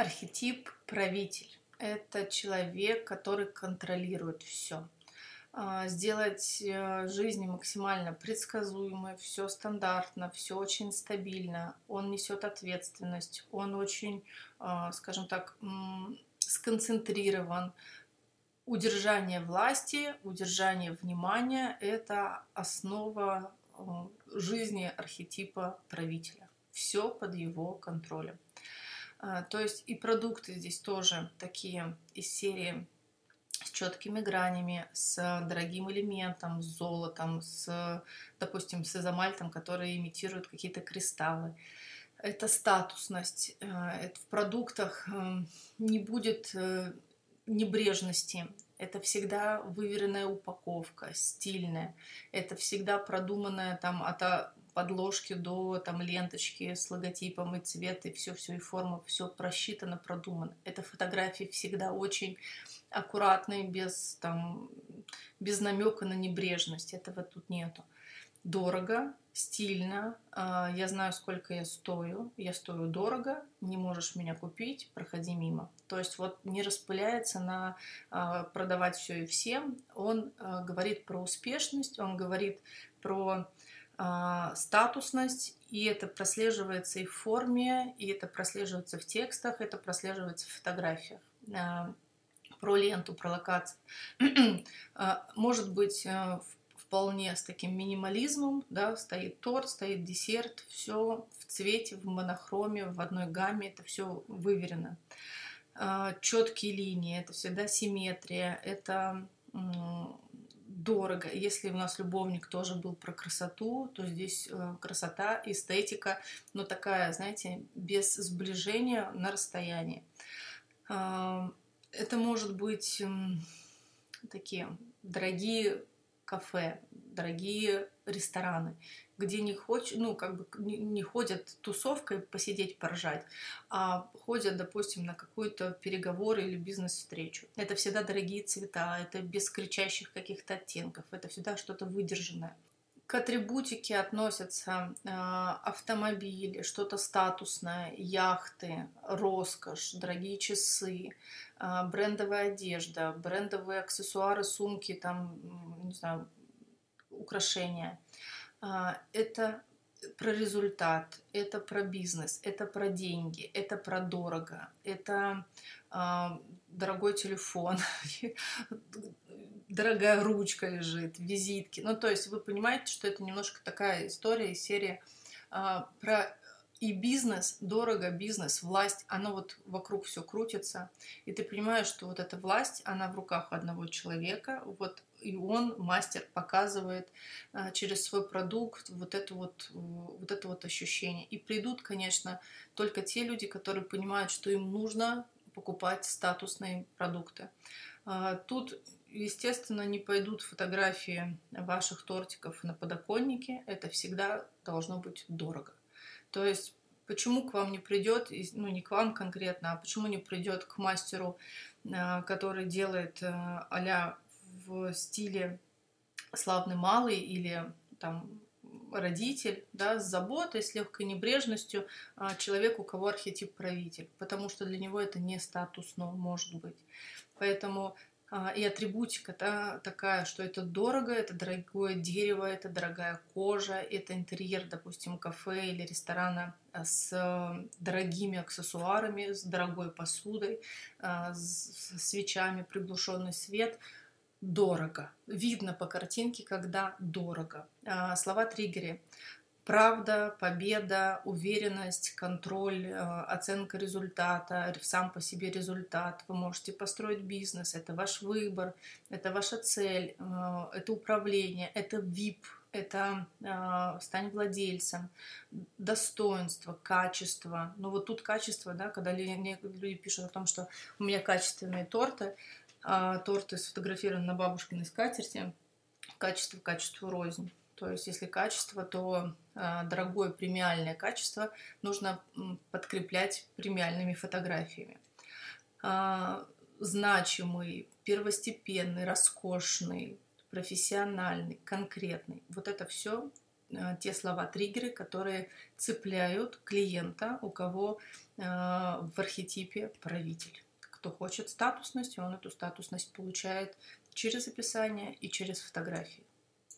Архетип правитель – это человек, который контролирует все. А, сделать э, жизнь максимально предсказуемой, все стандартно, все очень стабильно. Он несет ответственность, он очень, а, скажем так, сконцентрирован. Удержание власти, удержание внимания – это основа э, жизни архетипа правителя. Все под его контролем. А, то есть и продукты здесь тоже такие из серии с четкими гранями, с дорогим элементом, с золотом, с, допустим, с изомальтом, который имитирует какие-то кристаллы. Это статусность. А, это в продуктах эм, не будет э, небрежности. Это всегда выверенная упаковка, стильная. Это всегда продуманная там от подложки до там ленточки с логотипом и цвет, и все-все, и форма, все просчитано, продумано. Это фотографии всегда очень аккуратные, без там, без намека на небрежность. Этого тут нету. Дорого, стильно. А, я знаю, сколько я стою. Я стою дорого. Не можешь меня купить, проходи мимо. То есть вот не распыляется на а, продавать все и всем. Он а, говорит про успешность, он говорит про статусность, и это прослеживается и в форме, и это прослеживается в текстах, это прослеживается в фотографиях а, про ленту, про локацию. А, может быть, вполне с таким минимализмом, да, стоит торт, стоит десерт, все в цвете, в монохроме, в одной гамме, это все выверено. Четкие линии, это всегда симметрия, это дорого. Если у нас любовник тоже был про красоту, то здесь э, красота, эстетика, но такая, знаете, без сближения на расстоянии. Это может быть такие дорогие кафе, дорогие рестораны, где не хочет, ну, как бы не, ходят тусовкой посидеть, поржать, а ходят, допустим, на какую-то переговор или бизнес-встречу. Это всегда дорогие цвета, это без кричащих каких-то оттенков, это всегда что-то выдержанное. К атрибутике относятся э, автомобили, что-то статусное, яхты, роскошь, дорогие часы, э, брендовая одежда, брендовые аксессуары, сумки, там, не знаю, украшения. Это про результат, это про бизнес, это про деньги, это про дорого, это э, дорогой телефон, дорогая ручка лежит, визитки. Ну, то есть вы понимаете, что это немножко такая история из серии а, про и бизнес, дорого бизнес, власть, оно вот вокруг все крутится, и ты понимаешь, что вот эта власть, она в руках одного человека, вот и он, мастер, показывает а, через свой продукт вот это вот, вот это вот ощущение. И придут, конечно, только те люди, которые понимают, что им нужно покупать статусные продукты. А, тут естественно, не пойдут фотографии ваших тортиков на подоконнике. Это всегда должно быть дорого. То есть, почему к вам не придет, ну не к вам конкретно, а почему не придет к мастеру, э, который делает а в стиле славный малый или там родитель, да, с заботой, с легкой небрежностью а, человек, у кого архетип правитель, потому что для него это не статусно может быть. Поэтому и атрибутика да, такая, что это дорого, это дорогое дерево, это дорогая кожа, это интерьер, допустим, кафе или ресторана а, с дорогими аксессуарами, с дорогой посудой, а, с свечами, приглушенный свет. Дорого. Видно по картинке, когда дорого. Слова триггеры правда, победа, уверенность, контроль, э, оценка результата, сам по себе результат. Вы можете построить бизнес, это ваш выбор, это ваша цель, э, это управление, это VIP, это э, стань владельцем, достоинство, качество. Ну вот тут качество, да, когда люди пишут о том, что у меня качественные торты, а торты сфотографированы на бабушкиной скатерти, качество качеству рознь. То есть, если качество, то э, дорогое премиальное качество нужно подкреплять премиальными фотографиями. Э, значимый, первостепенный, роскошный, профессиональный, конкретный. Вот это все э, те слова-триггеры, которые цепляют клиента, у кого в архетипе правитель. Кто хочет статусности, он эту статусность получает через описание и через фотографии.